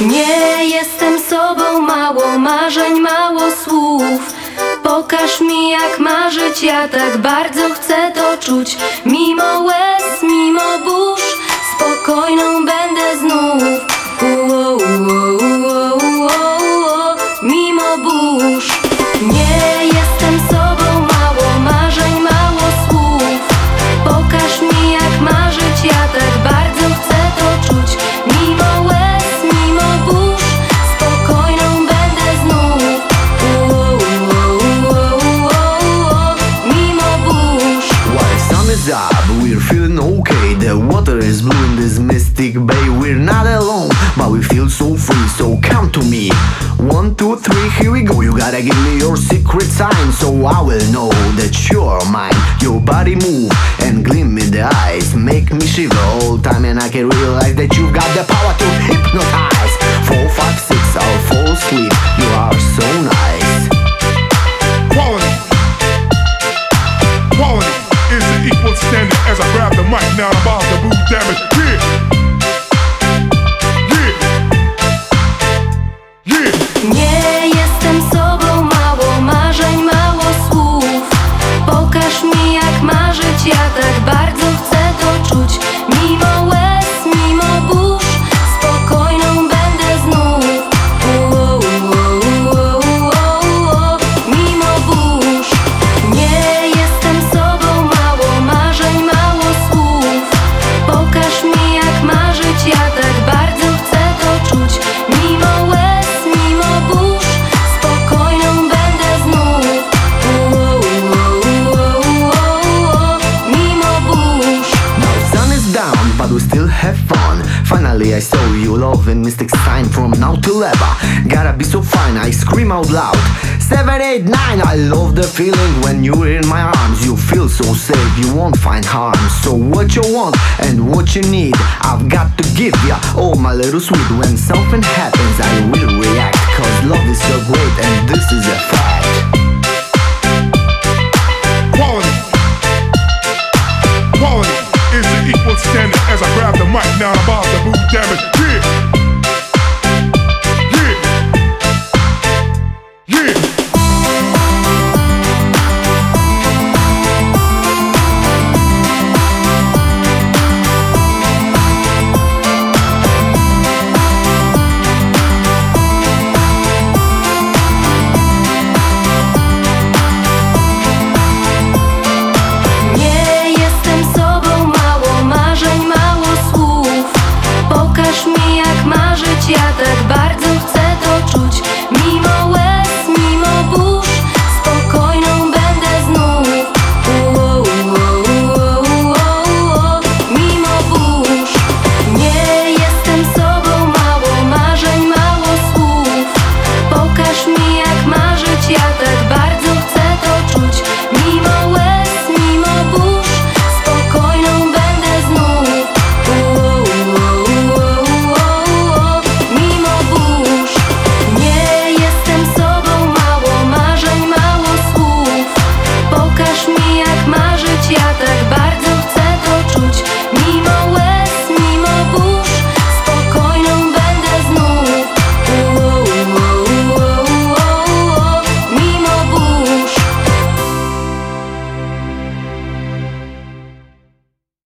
Nie jestem sobą, mało marzeń, mało słów. Pokaż mi jak marzyć, ja tak bardzo chcę to czuć. Mimo alone, but we feel so free. So come to me. One, two, three, here we go. You gotta give me your secret sign, so I will know that you're mine. Your body move and gleam in the eyes, make me shiver all the time, and I can realize that you've got the power fun. Finally, I saw you love and mystic sign from now till ever. Gotta be so fine, I scream out loud. Seven, eight, nine, I love the feeling when you're in my arms. You feel so safe, you won't find harm. So, what you want and what you need, I've got to give ya. Oh, my little sweet, when something happens, I will react. Cause love is so great, and this is a fact. Mic. Now I'm about to boot damage. Yeah.